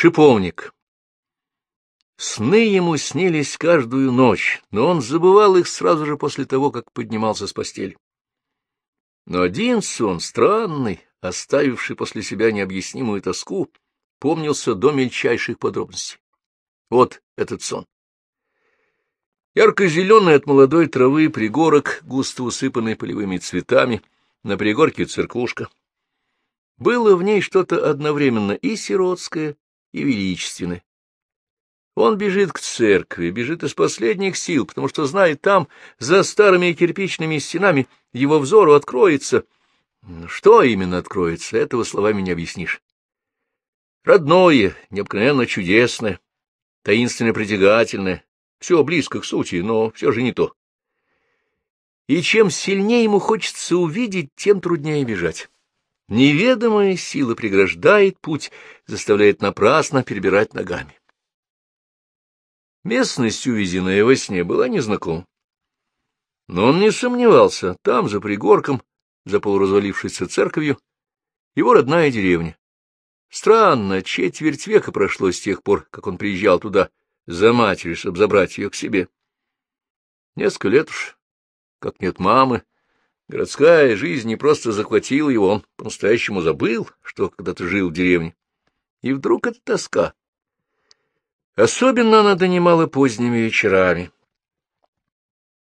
Шиповник. Сны ему снились каждую ночь, но он забывал их сразу же после того, как поднимался с постели. Но один сон, странный, оставивший после себя необъяснимую тоску, помнился до мельчайших подробностей. Вот этот сон. Ярко-зеленый от молодой травы пригорок, густо усыпанный полевыми цветами, на пригорке церквушка. Было в ней что-то одновременно и сиротское, и величественное. Он бежит к церкви, бежит из последних сил, потому что знает, там, за старыми кирпичными стенами, его взору откроется. Что именно откроется, этого словами не объяснишь. Родное, необыкновенно чудесное, таинственно притягательное, все близко к сути, но все же не то. И чем сильнее ему хочется увидеть, тем труднее бежать. Неведомая сила преграждает путь, заставляет напрасно перебирать ногами. Местность, увиденная во сне, была незнакома. Но он не сомневался, там, за пригорком, за полуразвалившейся церковью, его родная деревня. Странно, четверть века прошло с тех пор, как он приезжал туда за матерью, чтобы забрать ее к себе. Несколько лет уж, как нет мамы, городская жизнь не просто захватила его, он по-настоящему забыл, что когда-то жил в деревне. И вдруг эта тоска. Особенно она донимала поздними вечерами.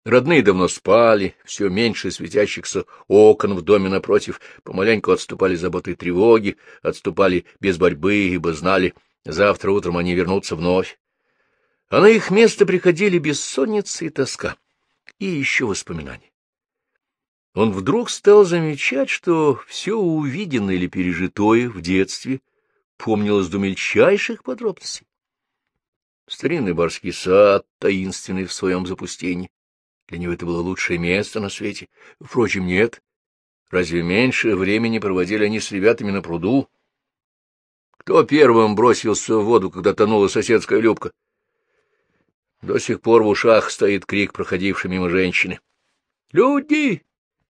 Родные давно спали, все меньше светящихся окон в доме напротив, помаленьку отступали заботы и тревоги, отступали без борьбы, ибо знали, завтра утром они вернутся вновь а на их место приходили бессонница и тоска, и еще воспоминания. Он вдруг стал замечать, что все увиденное или пережитое в детстве помнилось до мельчайших подробностей. Старинный барский сад, таинственный в своем запустении. Для него это было лучшее место на свете. Впрочем, нет. Разве меньше времени проводили они с ребятами на пруду? Кто первым бросился в воду, когда тонула соседская Любка? До сих пор в ушах стоит крик, проходивший мимо женщины. «Люди!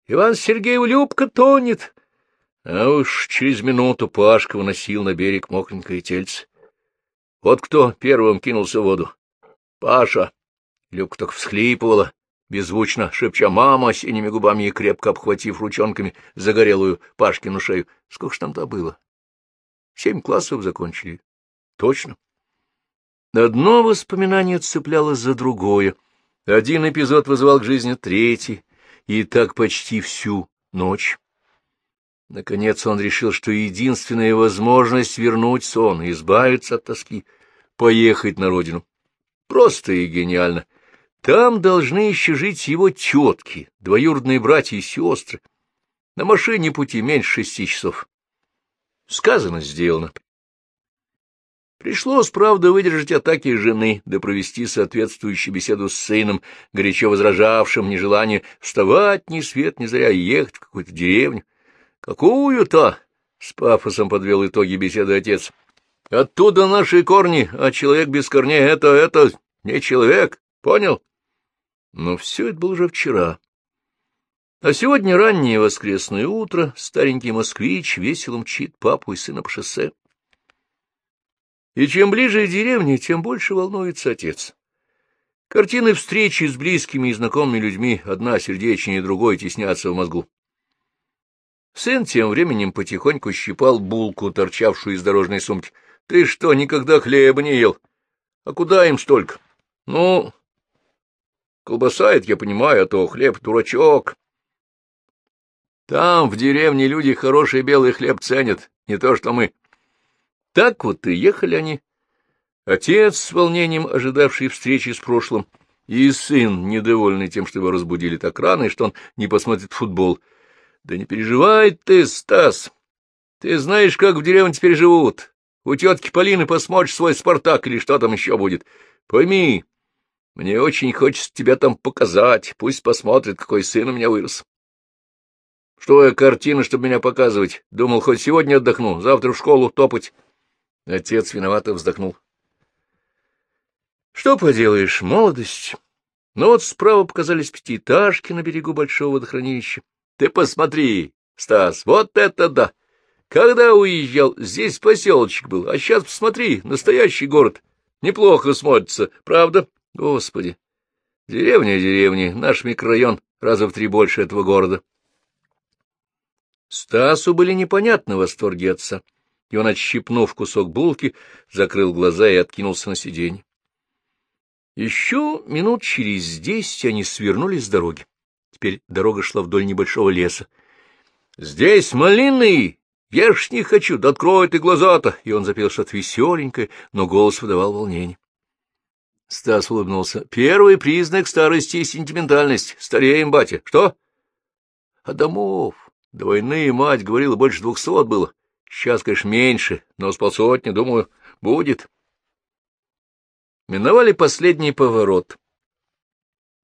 Иван Сергеев Любка тонет!» А уж через минуту Пашка выносил на берег мокренькое тельце. Вот кто первым кинулся в воду. Паша. Любка только всхлипывала, беззвучно шепча «мама» синими губами и крепко обхватив ручонками загорелую Пашкину шею. Сколько ж там-то было? Семь классов закончили. Точно. Одно воспоминание цеплялось за другое. Один эпизод вызывал к жизни третий, и так почти всю ночь. Наконец он решил, что единственная возможность вернуть сон и избавиться от тоски — поехать на родину. Просто и гениально. Там должны еще жить его тетки, двоюродные братья и сестры. На машине пути меньше шести часов. Сказано, сделано. Пришлось, правда, выдержать атаки жены, да провести соответствующую беседу с сыном, горячо возражавшим нежелание вставать ни свет ни заря ехать в какую-то деревню. «Какую-то?» — с пафосом подвел итоги беседы отец. «Оттуда наши корни, а человек без корней — это, это не человек, понял?» Но все это было уже вчера. А сегодня раннее воскресное утро, старенький москвич весело мчит папу и сына по шоссе. И чем ближе деревня, тем больше волнуется отец. Картины встречи с близкими и знакомыми людьми, одна сердечнее другой, теснятся в мозгу. Сын тем временем потихоньку щипал булку, торчавшую из дорожной сумки. — Ты что, никогда хлеба не ел? А куда им столько? — Ну, колбаса это я понимаю, а то хлеб — дурачок. Там, в деревне, люди хороший белый хлеб ценят, не то что мы. Так вот и ехали они. Отец, с волнением ожидавший встречи с прошлым, и сын, недовольный тем, что его разбудили так рано, и что он не посмотрит футбол. Да не переживай ты, Стас. Ты знаешь, как в деревне теперь живут. У тетки Полины посмотришь свой «Спартак» или что там еще будет. Пойми, мне очень хочется тебя там показать. Пусть посмотрит, какой сын у меня вырос. Что я картина, чтобы меня показывать? Думал, хоть сегодня отдохну, завтра в школу топать. Отец виновато вздохнул. Что поделаешь, молодость. Но вот справа показались пятиэтажки на берегу большого водохранилища. Ты посмотри, Стас, вот это да! Когда уезжал, здесь поселочек был, а сейчас посмотри, настоящий город. Неплохо смотрится, правда? Господи! Деревня деревни, наш микрорайон раза в три больше этого города. Стасу были непонятны восторги отца, и он, отщипнув кусок булки, закрыл глаза и откинулся на сиденье. Еще минут через десять они свернули с дороги. Теперь дорога шла вдоль небольшого леса. — Здесь малины! Ешь не хочу, да открой ты глаза-то! И он запел что-то веселенькое, но голос выдавал волнение. Стас улыбнулся. — Первый признак старости и сентиментальность. Стареем, батя. Что? — А домов? До войны мать говорила, больше двухсот было. Сейчас, конечно, меньше, но с полсотни, думаю, будет. Миновали последний поворот.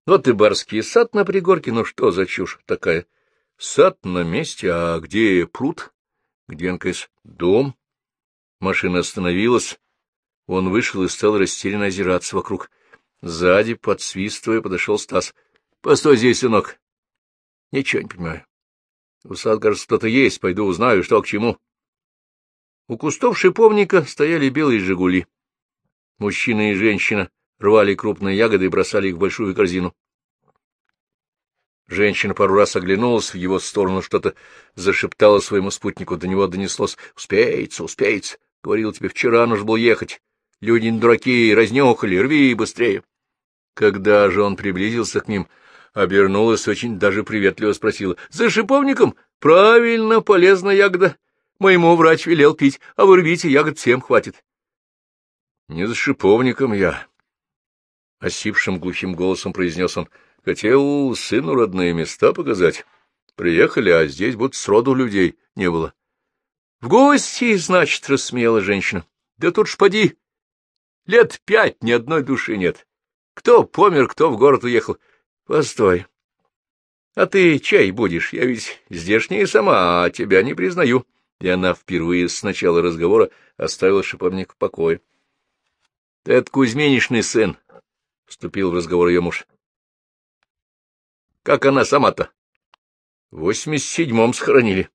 Вот и барский сад на пригорке, ну что за чушь такая? Сад на месте, а где пруд? Где, НКС? Дом? Машина остановилась. Он вышел и стал растерянно озираться вокруг. Сзади, подсвистывая, подошел Стас. — Постой здесь, сынок. — Ничего не понимаю. У сад, кажется, кто-то есть. Пойду узнаю, что к чему. У кустов шиповника стояли белые «Жигули». Мужчина и женщина рвали крупные ягоды и бросали их в большую корзину. Женщина пару раз оглянулась в его сторону, что-то зашептала своему спутнику. До него донеслось «Успеется, успеется!» — говорил тебе, вчера нужно было ехать. Люди не дураки, разнюхали, рви быстрее. Когда же он приблизился к ним, обернулась очень даже приветливо спросила. — За шиповником? Правильно, полезная ягода. Моему врач велел пить, а вы рвите, ягод всем хватит. — Не за шиповником я. Осипшим глухим голосом произнес он. — Хотел сыну родные места показать. Приехали, а здесь будто сроду людей не было. — В гости, значит, рассмеяла женщина. — Да тут ж поди, Лет пять ни одной души нет. Кто помер, кто в город уехал. Постой. А ты чай будешь? Я ведь здешняя сама, а тебя не признаю. И она впервые с начала разговора оставила шиповник в покое. — Ты от Кузьминишный сын, — вступил в разговор ее муж. — Как она сама-то? — В восемьдесят седьмом схоронили.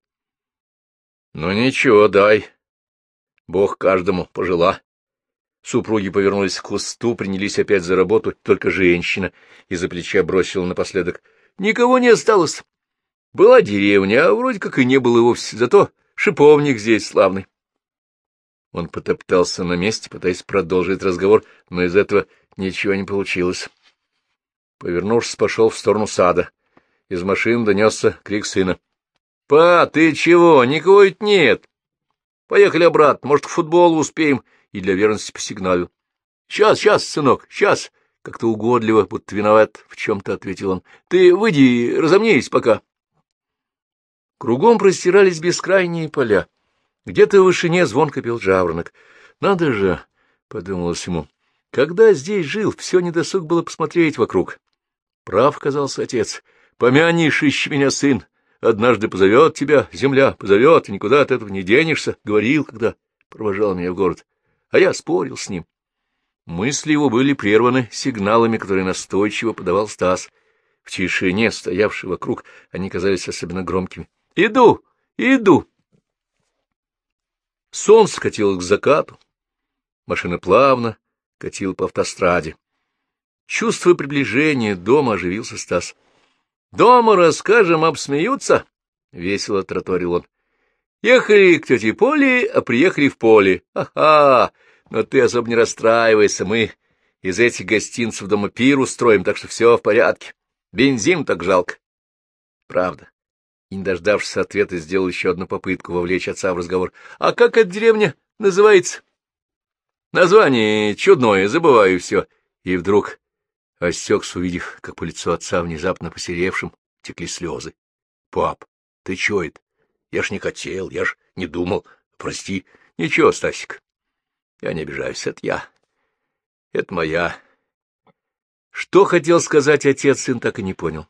— Ну ничего, дай. Бог каждому пожила. Супруги повернулись к кусту, принялись опять за работу, только женщина из-за плеча бросила напоследок. Никого не осталось. Была деревня, а вроде как и не было вовсе, зато шиповник здесь славный. Он потоптался на месте, пытаясь продолжить разговор, но из этого ничего не получилось. Повернувшись, пошел в сторону сада. Из машин донесся крик сына. — Па, ты чего? Никого ведь нет. Поехали обратно, может, к футболу успеем и для верности посигналил. — Сейчас, сейчас, сынок, сейчас! — как-то угодливо, будто виноват в чем-то, — ответил он. — Ты выйди, разомнись пока. Кругом простирались бескрайние поля. Где-то в вышине звонко пел жаворонок. — Надо же, — подумалось ему, — когда здесь жил, все недосуг было посмотреть вокруг. Прав казался отец. Помянешь, ищи меня, сын. Однажды позовет тебя земля, позовет, и никуда от этого не денешься, — говорил, когда провожал меня в город а я спорил с ним. Мысли его были прерваны сигналами, которые настойчиво подавал Стас. В тишине, стоявшей вокруг, они казались особенно громкими. «Иду! Иду!» Солнце катило к закату. Машина плавно катила по автостраде. Чувствуя приближение дома, оживился Стас. — Дома расскажем, обсмеются? — весело траторил он. Ехали к тете Поле, а приехали в поле. Ага, но ты особо не расстраивайся, мы из этих гостинцев дома пир устроим, так что все в порядке. Бензин так жалко. Правда. И, не дождавшись ответа, сделал еще одну попытку вовлечь отца в разговор. А как эта деревня называется? Название чудное, забываю все. И вдруг осекся, увидев, как по лицу отца, внезапно посеревшим, текли слезы. — Пап, ты чё это? Я ж не хотел, я ж не думал. Прости. Ничего, Стасик. Я не обижаюсь, это я. Это моя. Что хотел сказать отец, сын так и не понял.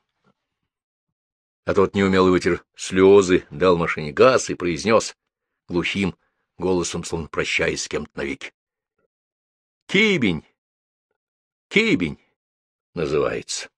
А тот неумело вытер слезы, дал машине газ и произнес глухим голосом, словно прощаясь с кем-то навеки. Кибень! Кибень! называется.